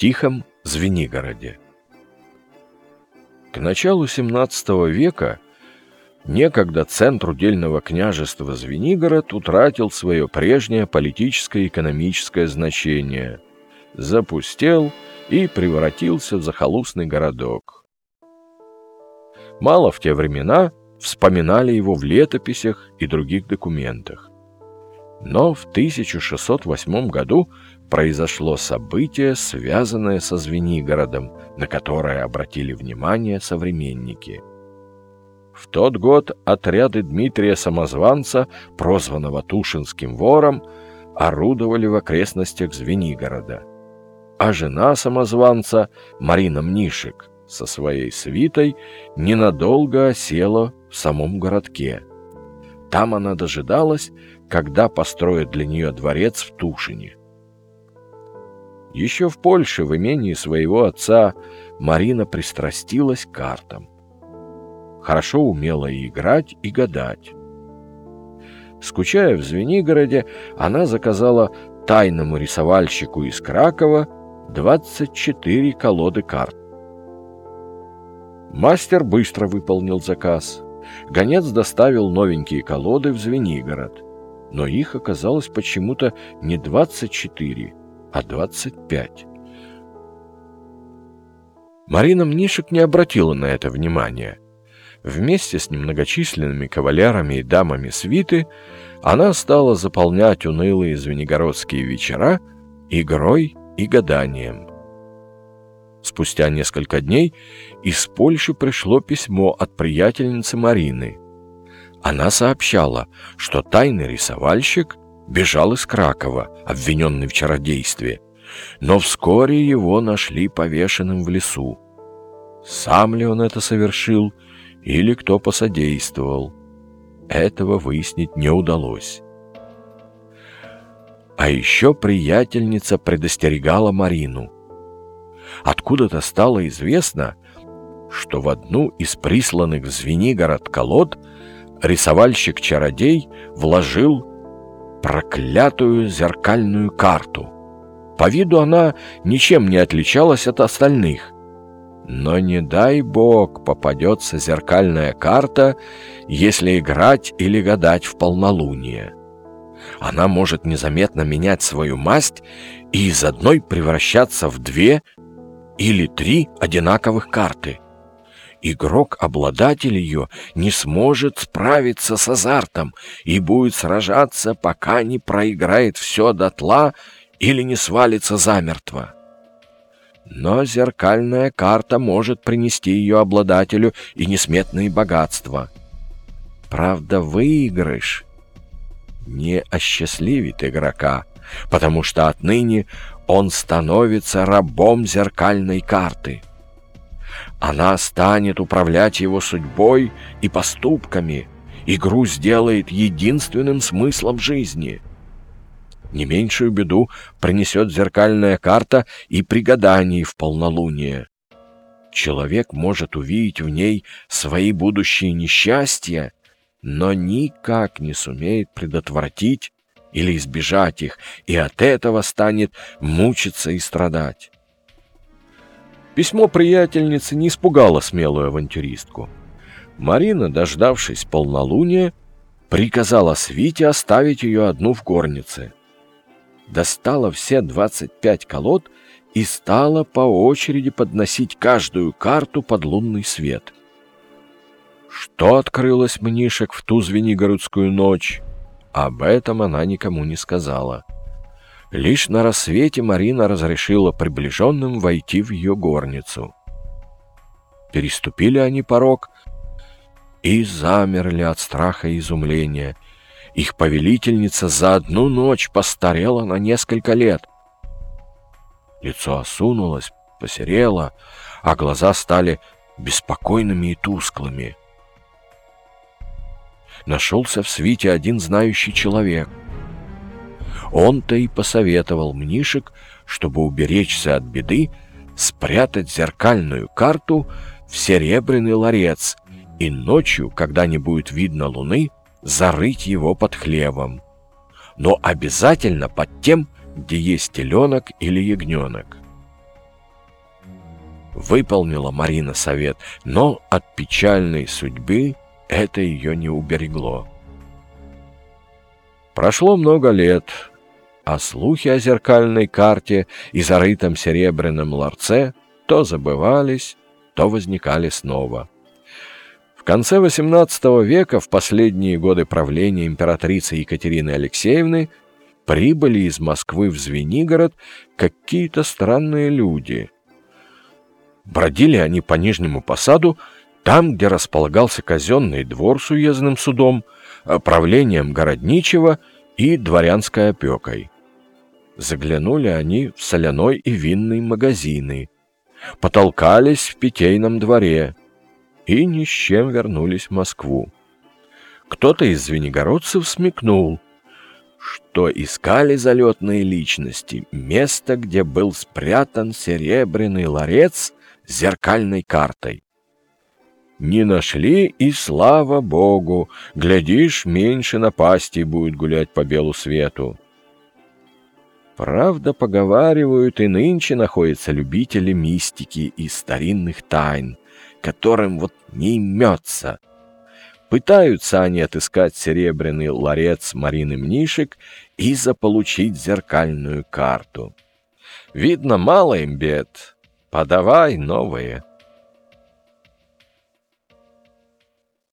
Тихом Звенигороде. К началу XVII века некогда центр удельного княжества Звенигород утратил свое прежнее политическое и экономическое значение, запустел и превратился в захолустный городок. Мало в те времена вспоминали его в летописях и других документах. Но в 1608 году произошло событие, связанное со Звенигородом, на которое обратили внимание современники. В тот год отряды Дмитрия Самозванца, прозванного Тушинским вором, орудовали в окрестностях Звенигорода. А жена Самозванца, Марина Мнишек, со своей свитой ненадолго осела в самом городке. Там она дожидалась, когда построят для нее дворец в Тушине. Еще в Польше, в имении своего отца, Марина пристрастилась к картам. Хорошо умела и играть, и гадать. Скучая в Звенигороде, она заказала тайному рисовальщику из Кракова 24 колоды карт. Мастер быстро выполнил заказ. Гонец доставил новенькие колоды в Звенигород, но их оказалось почему-то не 24, а 25. Марина Мнишек не обратила на это внимания. Вместе с немногочисленными кавалерами и дамами свиты она стала заполнять унылые звенигородские вечера игрой и гаданием. Спустя несколько дней из Польши пришло письмо от приятельницы Марины. Она сообщала, что тайный рисовальщик бежал из Кракова, обвиненный в чародействе, но вскоре его нашли повешенным в лесу. Сам ли он это совершил или кто посодействовал, этого выяснить не удалось. А еще приятельница предостерегала Марину. Откуда-то стало известно, что в одну из присланных в Звенигород колод рисовальщик-чародей вложил проклятую зеркальную карту. По виду она ничем не отличалась от остальных. Но не дай бог попадется зеркальная карта, если играть или гадать в полнолуние. Она может незаметно менять свою масть и из одной превращаться в две или три одинаковых карты. Игрок-обладатель ее не сможет справиться с азартом и будет сражаться, пока не проиграет все дотла или не свалится замертво. Но зеркальная карта может принести ее обладателю и несметные богатства. Правда, выигрыш не осчастливит игрока, потому что отныне он становится рабом зеркальной карты. Она станет управлять его судьбой и поступками, игру сделает единственным смыслом жизни. Не меньшую беду принесет зеркальная карта и при гадании в полнолуние. Человек может увидеть в ней свои будущие несчастья, но никак не сумеет предотвратить или избежать их, и от этого станет мучиться и страдать. Письмо приятельницы не испугало смелую авантюристку. Марина, дождавшись полнолуния, приказала Свите оставить ее одну в горнице. Достала все 25 колод и стала по очереди подносить каждую карту под лунный свет. Что открылось Мнишек в ту звенигородскую ночь, об этом она никому не сказала. Лишь на рассвете Марина разрешила приближенным войти в ее горницу. Переступили они порог и замерли от страха и изумления. Их повелительница за одну ночь постарела на несколько лет. Лицо осунулось, посерело, а глаза стали беспокойными и тусклыми нашелся в свите один знающий человек. Он-то и посоветовал Мнишек, чтобы уберечься от беды, спрятать зеркальную карту в серебряный ларец и ночью, когда не будет видно луны, зарыть его под хлевом. Но обязательно под тем, где есть теленок или ягненок. Выполнила Марина совет, но от печальной судьбы это ее не уберегло. Прошло много лет, а слухи о зеркальной карте и зарытом серебряном ларце то забывались, то возникали снова. В конце XVIII века, в последние годы правления императрицы Екатерины Алексеевны, прибыли из Москвы в Звенигород какие-то странные люди. Бродили они по Нижнему посаду, там, где располагался казенный двор с уездным судом, правлением городничего и дворянской опекой. Заглянули они в соляной и винный магазины, потолкались в питейном дворе и ни с чем вернулись в Москву. Кто-то из звенигородцев смекнул, что искали залетные личности место, где был спрятан серебряный ларец с зеркальной картой. Не нашли, и слава богу, глядишь, меньше напастей будет гулять по белу свету. Правда, поговаривают, и нынче находятся любители мистики и старинных тайн, которым вот не имется. Пытаются они отыскать серебряный ларец Марины Мнишек и заполучить зеркальную карту. Видно, мало им бед. Подавай новые.